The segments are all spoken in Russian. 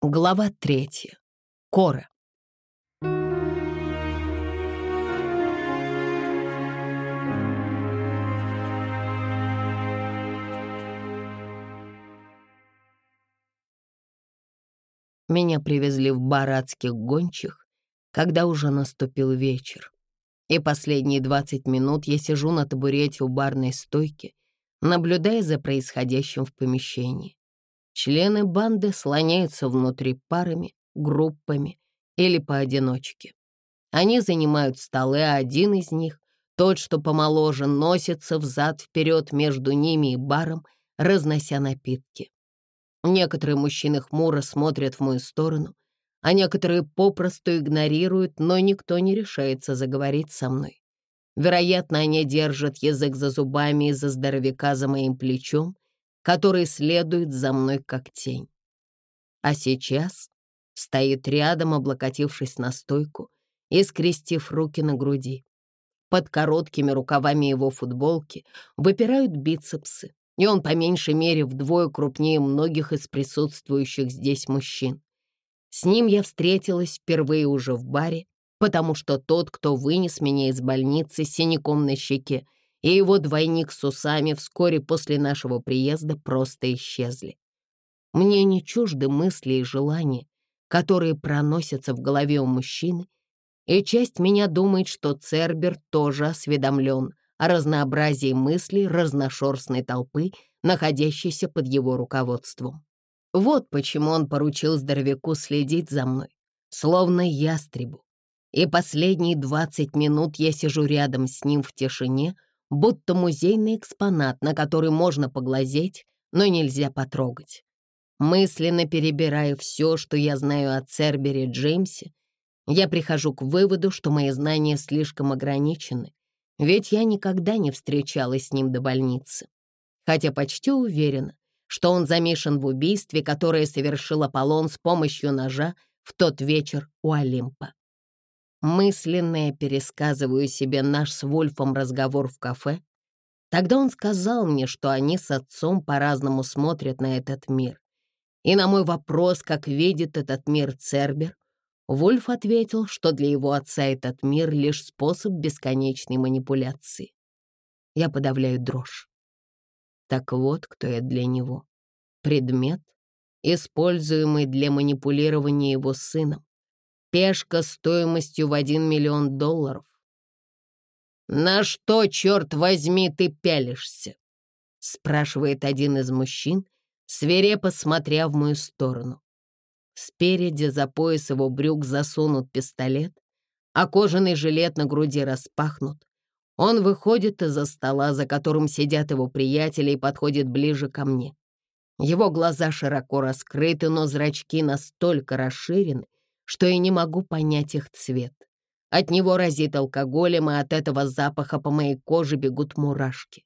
Глава третья. Кора. Меня привезли в бар адских гончих, когда уже наступил вечер. И последние 20 минут я сижу на табурете у барной стойки, наблюдая за происходящим в помещении. Члены банды слоняются внутри парами, группами или поодиночке. Они занимают столы, а один из них, тот, что помоложе, носится взад-вперед между ними и баром, разнося напитки. Некоторые мужчины хмуро смотрят в мою сторону, а некоторые попросту игнорируют, но никто не решается заговорить со мной. Вероятно, они держат язык за зубами из-за здоровяка за моим плечом, который следует за мной как тень. А сейчас стоит рядом, облокотившись на стойку и скрестив руки на груди. Под короткими рукавами его футболки выпирают бицепсы, и он по меньшей мере вдвое крупнее многих из присутствующих здесь мужчин. С ним я встретилась впервые уже в баре, потому что тот, кто вынес меня из больницы с синяком на щеке, и его двойник с усами вскоре после нашего приезда просто исчезли. Мне не чужды мысли и желания, которые проносятся в голове у мужчины, и часть меня думает, что Цербер тоже осведомлен о разнообразии мыслей разношерстной толпы, находящейся под его руководством. Вот почему он поручил здоровяку следить за мной, словно ястребу. И последние двадцать минут я сижу рядом с ним в тишине, будто музейный экспонат, на который можно поглазеть, но нельзя потрогать. Мысленно перебирая все, что я знаю о Цербере Джеймсе, я прихожу к выводу, что мои знания слишком ограничены, ведь я никогда не встречалась с ним до больницы. Хотя почти уверена, что он замешан в убийстве, которое совершил Аполлон с помощью ножа в тот вечер у Олимпа. Мысленно я пересказываю себе наш с Вольфом разговор в кафе. Тогда он сказал мне, что они с отцом по-разному смотрят на этот мир. И на мой вопрос, как видит этот мир Цербер, Вольф ответил, что для его отца этот мир — лишь способ бесконечной манипуляции. Я подавляю дрожь. Так вот, кто я для него. Предмет, используемый для манипулирования его сыном Пешка стоимостью в один миллион долларов. «На что, черт возьми, ты пялишься?» — спрашивает один из мужчин, свирепо смотря в мою сторону. Спереди за пояс его брюк засунут пистолет, а кожаный жилет на груди распахнут. Он выходит из-за стола, за которым сидят его приятели, и подходит ближе ко мне. Его глаза широко раскрыты, но зрачки настолько расширены, что я не могу понять их цвет. От него разит алкоголем, и от этого запаха по моей коже бегут мурашки.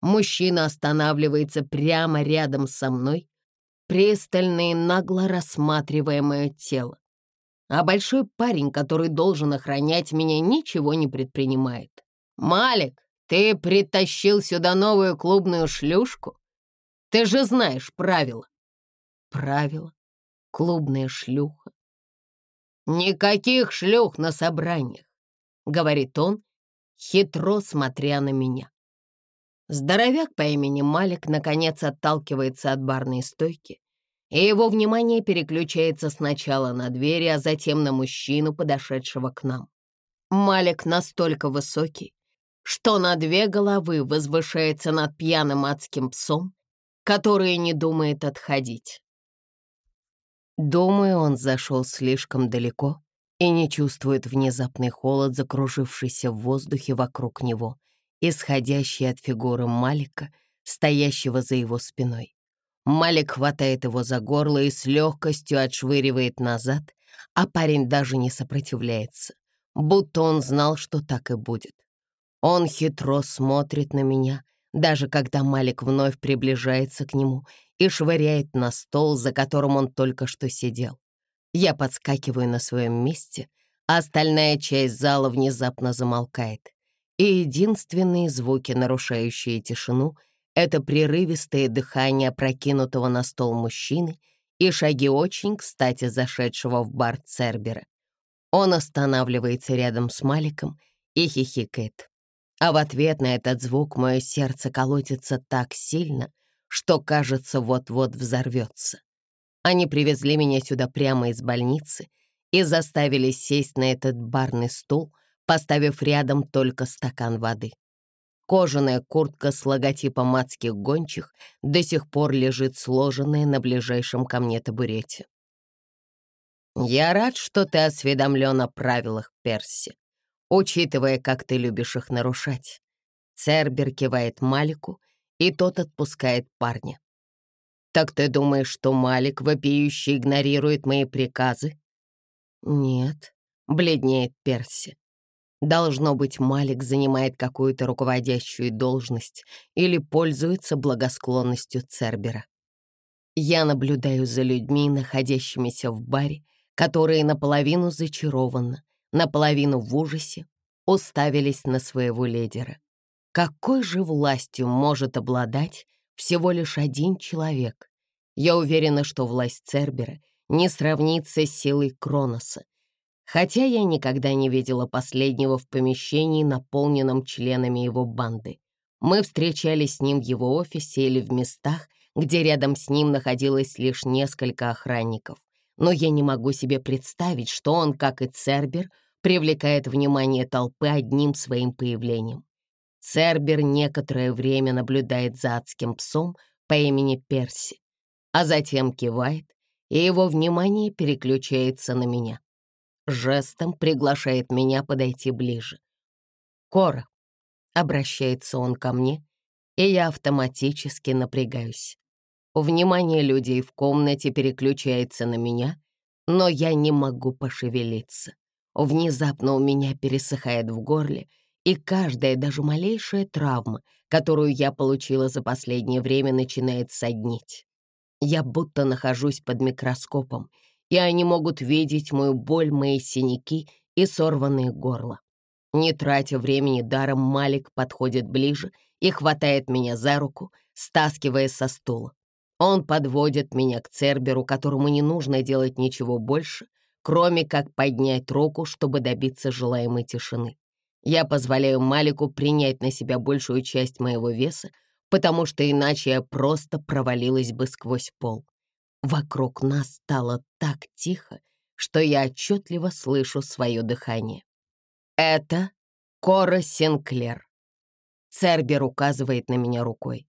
Мужчина останавливается прямо рядом со мной, пристально и нагло рассматривая мое тело. А большой парень, который должен охранять меня, ничего не предпринимает. «Малик, ты притащил сюда новую клубную шлюшку? Ты же знаешь правила». «Правила? Клубная шлюха? «Никаких шлюх на собраниях», — говорит он, хитро смотря на меня. Здоровяк по имени Малик наконец отталкивается от барной стойки, и его внимание переключается сначала на двери, а затем на мужчину, подошедшего к нам. Малик настолько высокий, что на две головы возвышается над пьяным адским псом, который не думает отходить. Думаю, он зашел слишком далеко и не чувствует внезапный холод, закружившийся в воздухе вокруг него, исходящий от фигуры Малика, стоящего за его спиной. Малик хватает его за горло и с легкостью отшвыривает назад, а парень даже не сопротивляется, будто он знал, что так и будет. Он хитро смотрит на меня, даже когда Малик вновь приближается к нему и швыряет на стол, за которым он только что сидел. Я подскакиваю на своем месте, а остальная часть зала внезапно замолкает. И единственные звуки, нарушающие тишину, это прерывистое дыхание прокинутого на стол мужчины и шаги очень, кстати, зашедшего в бар Цербера. Он останавливается рядом с Маликом и хихикает. А в ответ на этот звук мое сердце колотится так сильно, что, кажется, вот-вот взорвется. Они привезли меня сюда прямо из больницы и заставили сесть на этот барный стул, поставив рядом только стакан воды. Кожаная куртка с логотипом адских гончих до сих пор лежит сложенная на ближайшем ко мне табурете. «Я рад, что ты осведомлен о правилах Перси, учитывая, как ты любишь их нарушать». Цербер кивает Малику, и тот отпускает парня. «Так ты думаешь, что Малик вопиюще игнорирует мои приказы?» «Нет», — бледнеет Перси. Должно быть, Малик занимает какую-то руководящую должность или пользуется благосклонностью Цербера. Я наблюдаю за людьми, находящимися в баре, которые наполовину зачарованно, наполовину в ужасе уставились на своего лидера. Какой же властью может обладать всего лишь один человек? Я уверена, что власть Цербера не сравнится с силой Кроноса, хотя я никогда не видела последнего в помещении, наполненном членами его банды. Мы встречались с ним в его офисе или в местах, где рядом с ним находилось лишь несколько охранников. Но я не могу себе представить, что он, как и Цербер, привлекает внимание толпы одним своим появлением. Цербер некоторое время наблюдает за адским псом по имени Перси, а затем кивает, и его внимание переключается на меня жестом приглашает меня подойти ближе. «Кора», — обращается он ко мне, и я автоматически напрягаюсь. Внимание людей в комнате переключается на меня, но я не могу пошевелиться. Внезапно у меня пересыхает в горле, и каждая, даже малейшая травма, которую я получила за последнее время, начинает соднить. Я будто нахожусь под микроскопом — и они могут видеть мою боль, мои синяки и сорванные горла. Не тратя времени даром, Малик подходит ближе и хватает меня за руку, стаскивая со стула. Он подводит меня к Церберу, которому не нужно делать ничего больше, кроме как поднять руку, чтобы добиться желаемой тишины. Я позволяю Малику принять на себя большую часть моего веса, потому что иначе я просто провалилась бы сквозь пол. Вокруг нас стало так тихо, что я отчетливо слышу свое дыхание. Это Кора Синклер. Цербер указывает на меня рукой.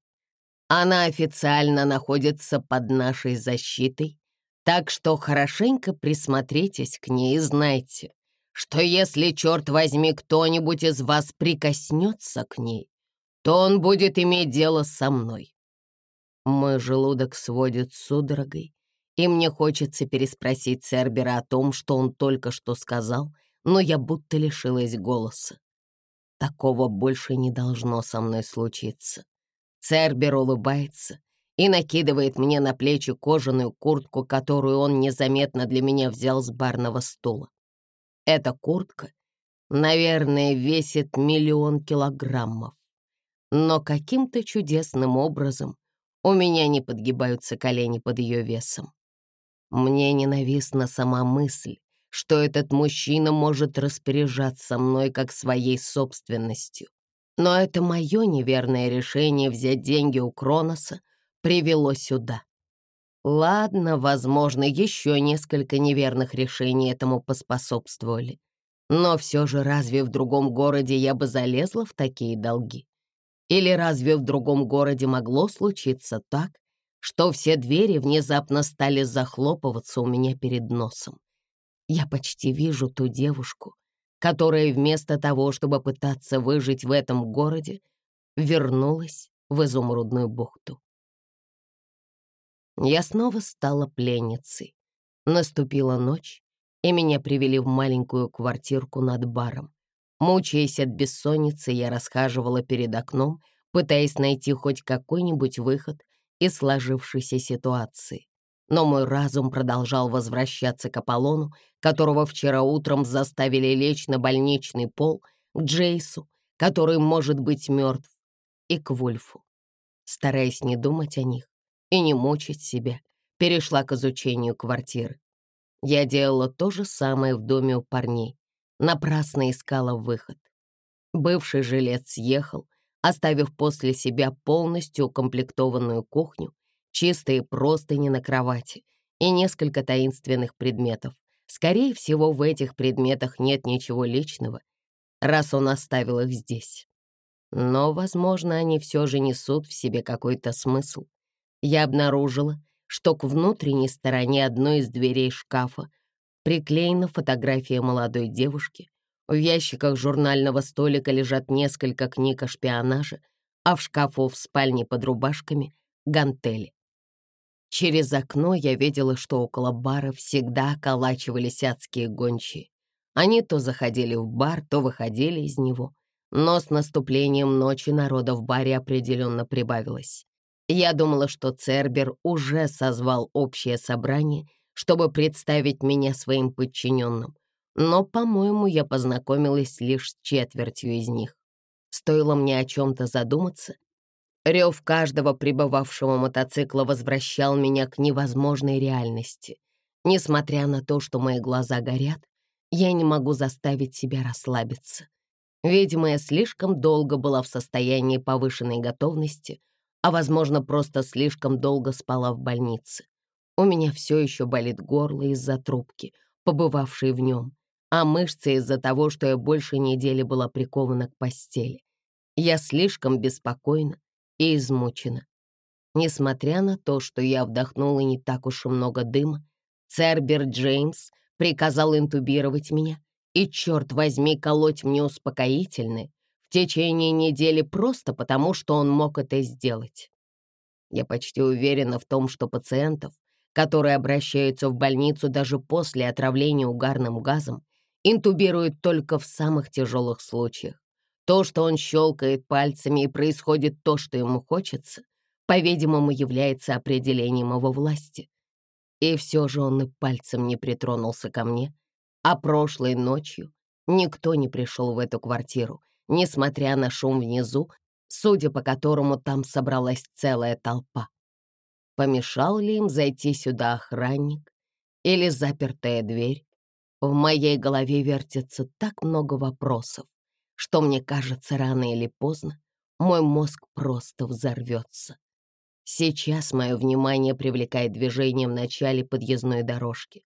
Она официально находится под нашей защитой, так что хорошенько присмотритесь к ней и знайте, что если, черт возьми, кто-нибудь из вас прикоснется к ней, то он будет иметь дело со мной. Мой желудок сводит судорогой, и мне хочется переспросить Цербера о том, что он только что сказал, но я будто лишилась голоса. Такого больше не должно со мной случиться. Цербер улыбается и накидывает мне на плечи кожаную куртку, которую он незаметно для меня взял с барного стула. Эта куртка, наверное, весит миллион килограммов. Но каким-то чудесным образом у меня не подгибаются колени под ее весом. Мне ненавистна сама мысль, что этот мужчина может распоряжаться мной как своей собственностью. Но это мое неверное решение взять деньги у Кроноса привело сюда. Ладно, возможно, еще несколько неверных решений этому поспособствовали. Но все же разве в другом городе я бы залезла в такие долги? Или разве в другом городе могло случиться так, что все двери внезапно стали захлопываться у меня перед носом? Я почти вижу ту девушку, которая вместо того, чтобы пытаться выжить в этом городе, вернулась в изумрудную бухту. Я снова стала пленницей. Наступила ночь, и меня привели в маленькую квартирку над баром. Мучаясь от бессонницы, я расхаживала перед окном, пытаясь найти хоть какой-нибудь выход из сложившейся ситуации. Но мой разум продолжал возвращаться к Аполлону, которого вчера утром заставили лечь на больничный пол, к Джейсу, который может быть мертв, и к Вульфу. Стараясь не думать о них и не мучить себя, перешла к изучению квартиры. Я делала то же самое в доме у парней. Напрасно искала выход. Бывший жилец съехал, оставив после себя полностью укомплектованную кухню, чистые простыни на кровати и несколько таинственных предметов. Скорее всего, в этих предметах нет ничего личного, раз он оставил их здесь. Но, возможно, они все же несут в себе какой-то смысл. Я обнаружила, что к внутренней стороне одной из дверей шкафа приклеена фотография молодой девушки, в ящиках журнального столика лежат несколько книг о шпионаже, а в шкафу в спальне под рубашками — гантели. Через окно я видела, что около бара всегда околачивались адские гончие. Они то заходили в бар, то выходили из него. Но с наступлением ночи народа в баре определенно прибавилось. Я думала, что Цербер уже созвал общее собрание, чтобы представить меня своим подчиненным. Но, по-моему, я познакомилась лишь с четвертью из них. Стоило мне о чем-то задуматься, Рев каждого прибывавшего мотоцикла возвращал меня к невозможной реальности. Несмотря на то, что мои глаза горят, я не могу заставить себя расслабиться. Видимо, я слишком долго была в состоянии повышенной готовности, а, возможно, просто слишком долго спала в больнице. У меня все еще болит горло из-за трубки, побывавшей в нем, а мышцы из-за того, что я больше недели была прикована к постели. Я слишком беспокойна и измучена. Несмотря на то, что я вдохнула не так уж и много дыма, Цербер Джеймс приказал интубировать меня и, черт возьми, колоть мне успокоительные в течение недели просто потому, что он мог это сделать. Я почти уверена в том, что пациентов, которые обращаются в больницу даже после отравления угарным газом, интубируют только в самых тяжелых случаях. То, что он щелкает пальцами и происходит то, что ему хочется, по-видимому, является определением его власти. И все же он и пальцем не притронулся ко мне, а прошлой ночью никто не пришел в эту квартиру, несмотря на шум внизу, судя по которому там собралась целая толпа. Помешал ли им зайти сюда охранник или запертая дверь? В моей голове вертится так много вопросов что мне кажется, рано или поздно мой мозг просто взорвется. Сейчас мое внимание привлекает движение в начале подъездной дорожки.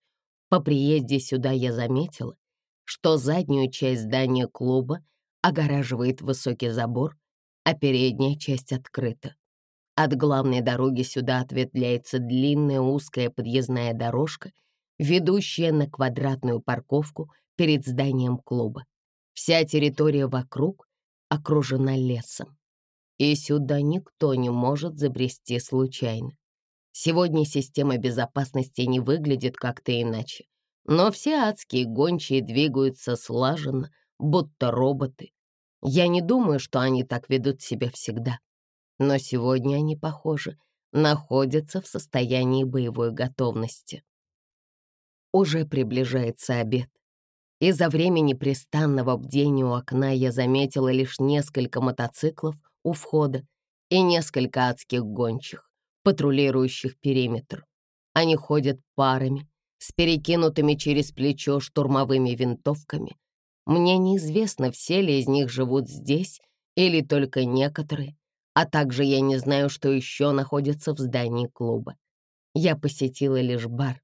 По приезде сюда я заметила, что заднюю часть здания клуба огораживает высокий забор, а передняя часть открыта. От главной дороги сюда ответвляется длинная узкая подъездная дорожка, ведущая на квадратную парковку перед зданием клуба. Вся территория вокруг окружена лесом, и сюда никто не может забрести случайно. Сегодня система безопасности не выглядит как-то иначе, но все адские гончие двигаются слаженно, будто роботы. Я не думаю, что они так ведут себя всегда, но сегодня они, похоже, находятся в состоянии боевой готовности. Уже приближается обед. Из-за времени пристанного бдения у окна я заметила лишь несколько мотоциклов у входа и несколько адских гончих, патрулирующих периметр. Они ходят парами, с перекинутыми через плечо штурмовыми винтовками. Мне неизвестно, все ли из них живут здесь или только некоторые, а также я не знаю, что еще находится в здании клуба. Я посетила лишь бар,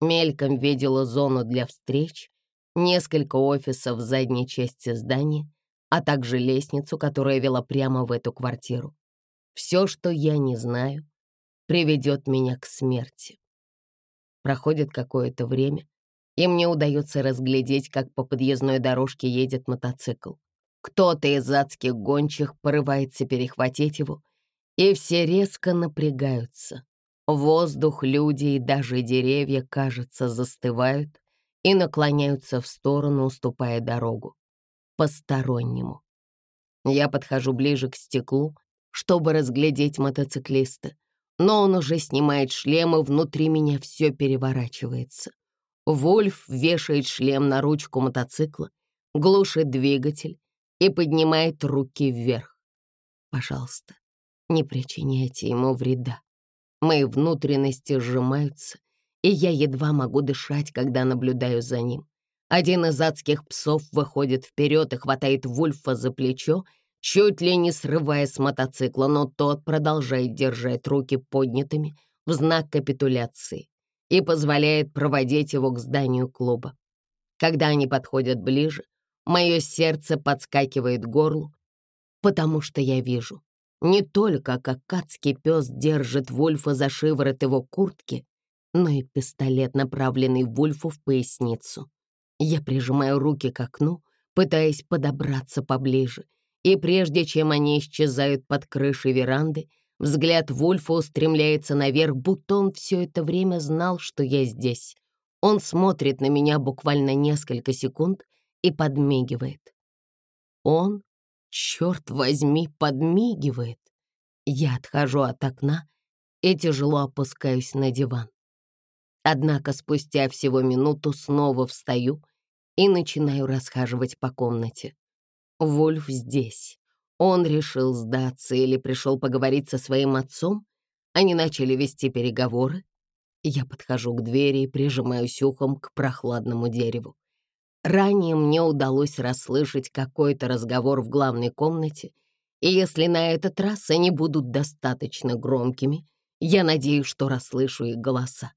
мельком видела зону для встреч несколько офисов в задней части здания, а также лестницу, которая вела прямо в эту квартиру. Все, что я не знаю, приведет меня к смерти. Проходит какое-то время, и мне удается разглядеть, как по подъездной дорожке едет мотоцикл. Кто-то из адских гончих порывается перехватить его, и все резко напрягаются. Воздух, люди и даже деревья, кажется, застывают, и наклоняются в сторону, уступая дорогу. Постороннему. Я подхожу ближе к стеклу, чтобы разглядеть мотоциклиста, но он уже снимает шлем, и внутри меня все переворачивается. Вольф вешает шлем на ручку мотоцикла, глушит двигатель и поднимает руки вверх. Пожалуйста, не причиняйте ему вреда. Мои внутренности сжимаются, и я едва могу дышать, когда наблюдаю за ним. Один из адских псов выходит вперед и хватает Вульфа за плечо, чуть ли не срывая с мотоцикла, но тот продолжает держать руки поднятыми в знак капитуляции и позволяет проводить его к зданию клуба. Когда они подходят ближе, мое сердце подскакивает к горлу, потому что я вижу не только, как адский пес держит Вульфа за шиворот его куртки, но и пистолет, направленный Вульфу в поясницу. Я прижимаю руки к окну, пытаясь подобраться поближе, и прежде чем они исчезают под крышей веранды, взгляд Вульфа устремляется наверх, будто он все это время знал, что я здесь. Он смотрит на меня буквально несколько секунд и подмигивает. Он, черт возьми, подмигивает. Я отхожу от окна и тяжело опускаюсь на диван. Однако спустя всего минуту снова встаю и начинаю расхаживать по комнате. Вольф здесь. Он решил сдаться или пришел поговорить со своим отцом. Они начали вести переговоры. Я подхожу к двери и прижимаюсь ухом к прохладному дереву. Ранее мне удалось расслышать какой-то разговор в главной комнате, и если на этот раз они будут достаточно громкими, я надеюсь, что расслышу их голоса.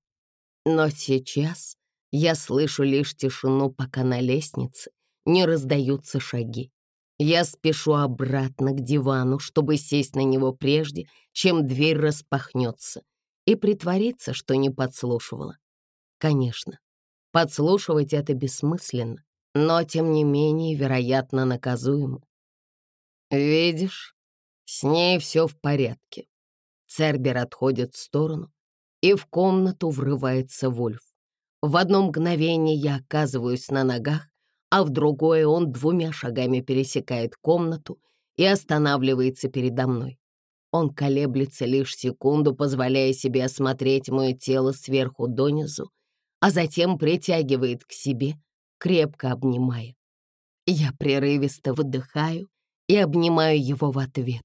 Но сейчас я слышу лишь тишину, пока на лестнице не раздаются шаги. Я спешу обратно к дивану, чтобы сесть на него прежде, чем дверь распахнется, и притвориться, что не подслушивала. Конечно, подслушивать это бессмысленно, но, тем не менее, вероятно, наказуемо. «Видишь, с ней все в порядке». Цербер отходит в сторону, и в комнату врывается Вольф. В одно мгновение я оказываюсь на ногах, а в другое он двумя шагами пересекает комнату и останавливается передо мной. Он колеблется лишь секунду, позволяя себе осмотреть мое тело сверху донизу, а затем притягивает к себе, крепко обнимая. Я прерывисто выдыхаю и обнимаю его в ответ.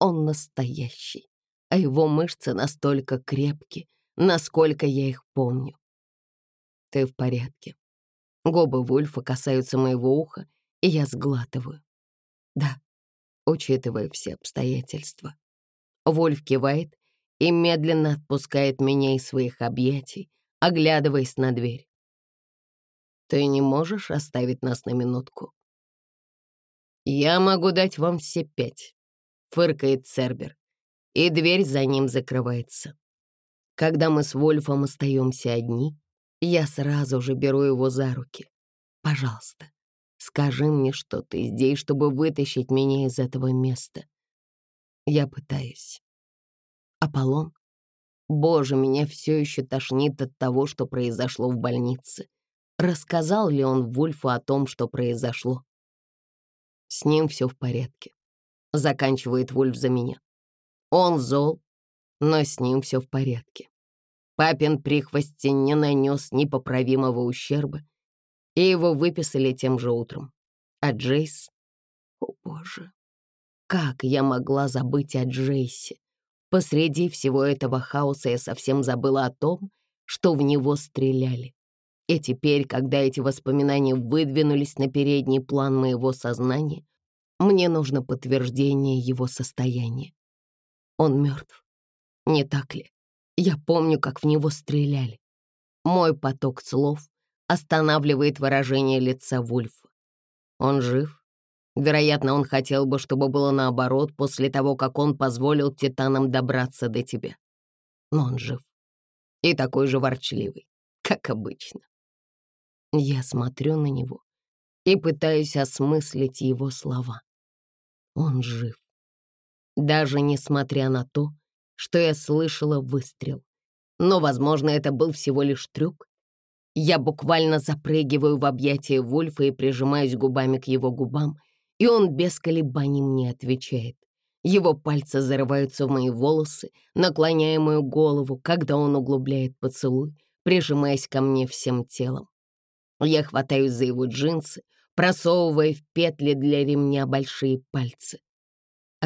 Он настоящий а его мышцы настолько крепки, насколько я их помню. Ты в порядке. Губы Вульфа касаются моего уха, и я сглатываю. Да, учитывая все обстоятельства. Вольф кивает и медленно отпускает меня из своих объятий, оглядываясь на дверь. Ты не можешь оставить нас на минутку? Я могу дать вам все пять, фыркает Цербер и дверь за ним закрывается. Когда мы с Вольфом остаемся одни, я сразу же беру его за руки. «Пожалуйста, скажи мне, что ты здесь, чтобы вытащить меня из этого места». Я пытаюсь. Аполлон? Боже, меня все еще тошнит от того, что произошло в больнице. Рассказал ли он Вульфу о том, что произошло? С ним все в порядке. Заканчивает Вульф за меня. Он зол, но с ним все в порядке. Папин прихвости не нанес непоправимого ущерба, и его выписали тем же утром. А Джейс... О, боже, как я могла забыть о Джейсе? Посреди всего этого хаоса я совсем забыла о том, что в него стреляли. И теперь, когда эти воспоминания выдвинулись на передний план моего сознания, мне нужно подтверждение его состояния. Он мертв. Не так ли? Я помню, как в него стреляли. Мой поток слов останавливает выражение лица Вульфа. Он жив. Вероятно, он хотел бы, чтобы было наоборот после того, как он позволил титанам добраться до тебя. Но он жив. И такой же ворчливый, как обычно. Я смотрю на него и пытаюсь осмыслить его слова. Он жив даже несмотря на то, что я слышала выстрел. Но, возможно, это был всего лишь трюк. Я буквально запрыгиваю в объятия Вульфа и прижимаюсь губами к его губам, и он без колебаний мне отвечает. Его пальцы зарываются в мои волосы, наклоняя мою голову, когда он углубляет поцелуй, прижимаясь ко мне всем телом. Я хватаюсь за его джинсы, просовывая в петли для ремня большие пальцы.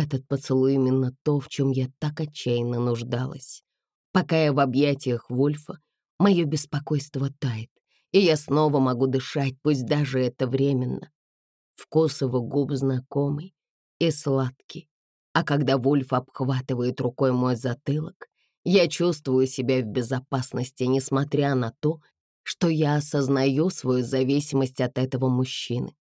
Этот поцелуй именно то, в чем я так отчаянно нуждалась. Пока я в объятиях Вольфа, мое беспокойство тает, и я снова могу дышать, пусть даже это временно. Вкус его губ знакомый и сладкий, а когда Вульф обхватывает рукой мой затылок, я чувствую себя в безопасности, несмотря на то, что я осознаю свою зависимость от этого мужчины.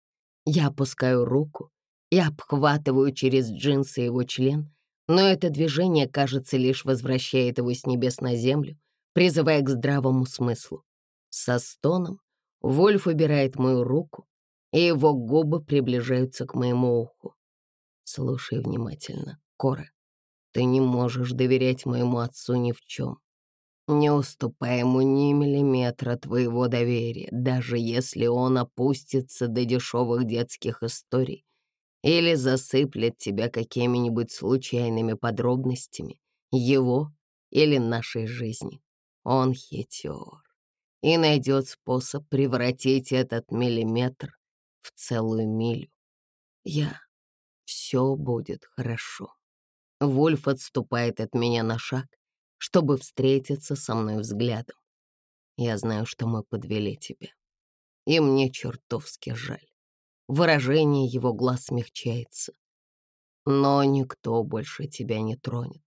Я опускаю руку и обхватываю через джинсы его член, но это движение, кажется, лишь возвращает его с небес на землю, призывая к здравому смыслу. Со стоном Вольф убирает мою руку, и его губы приближаются к моему уху. Слушай внимательно, Кора. Ты не можешь доверять моему отцу ни в чем. Не уступай ему ни миллиметра твоего доверия, даже если он опустится до дешевых детских историй или засыплет тебя какими-нибудь случайными подробностями его или нашей жизни. Он хитер и найдет способ превратить этот миллиметр в целую милю. Я... Все будет хорошо. Вольф отступает от меня на шаг, чтобы встретиться со мной взглядом. Я знаю, что мы подвели тебя. И мне чертовски жаль. Выражение его глаз смягчается. Но никто больше тебя не тронет.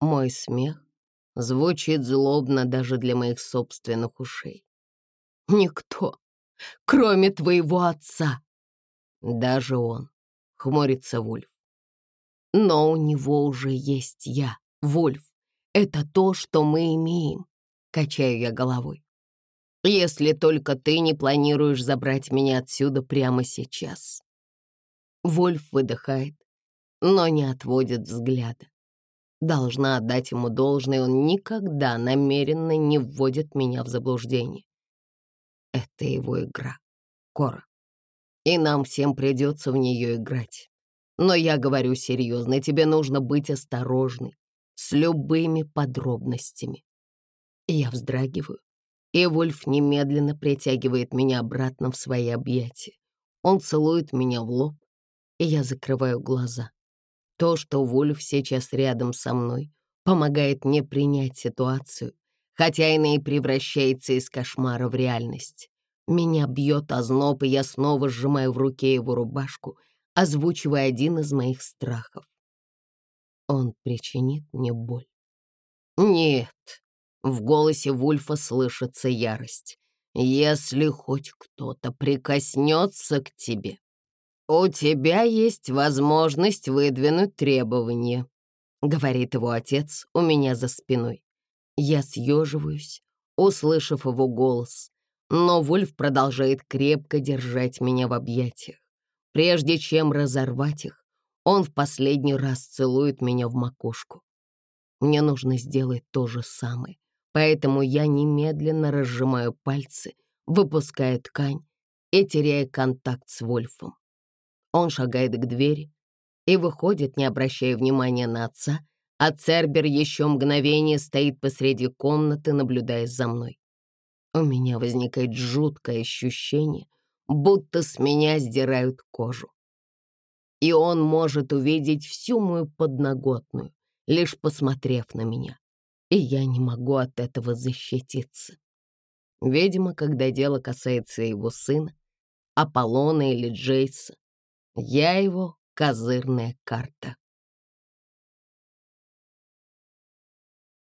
Мой смех звучит злобно даже для моих собственных ушей. Никто, кроме твоего отца. Даже он, хмурится Вульф. Но у него уже есть я, Вольф. Это то, что мы имеем, качаю я головой. Если только ты не планируешь забрать меня отсюда прямо сейчас. Вольф выдыхает, но не отводит взгляда. Должна отдать ему должное, он никогда намеренно не вводит меня в заблуждение. Это его игра, Кора. И нам всем придется в нее играть. Но я говорю серьезно, тебе нужно быть осторожной с любыми подробностями. Я вздрагиваю, и Вольф немедленно притягивает меня обратно в свои объятия. Он целует меня в лоб, и я закрываю глаза. То, что Вольф сейчас рядом со мной, помогает мне принять ситуацию, хотя она и превращается из кошмара в реальность. Меня бьет озноб, и я снова сжимаю в руке его рубашку — озвучивая один из моих страхов. Он причинит мне боль. Нет, в голосе Вульфа слышится ярость. Если хоть кто-то прикоснется к тебе, у тебя есть возможность выдвинуть требования, говорит его отец у меня за спиной. Я съеживаюсь, услышав его голос, но Вульф продолжает крепко держать меня в объятиях. Прежде чем разорвать их, он в последний раз целует меня в макушку. Мне нужно сделать то же самое, поэтому я немедленно разжимаю пальцы, выпуская ткань и теряя контакт с Вольфом. Он шагает к двери и выходит, не обращая внимания на отца, а Цербер еще мгновение стоит посреди комнаты, наблюдая за мной. У меня возникает жуткое ощущение, будто с меня сдирают кожу. И он может увидеть всю мою подноготную, лишь посмотрев на меня. И я не могу от этого защититься. Видимо, когда дело касается его сына, Аполлона или Джейса, я его козырная карта.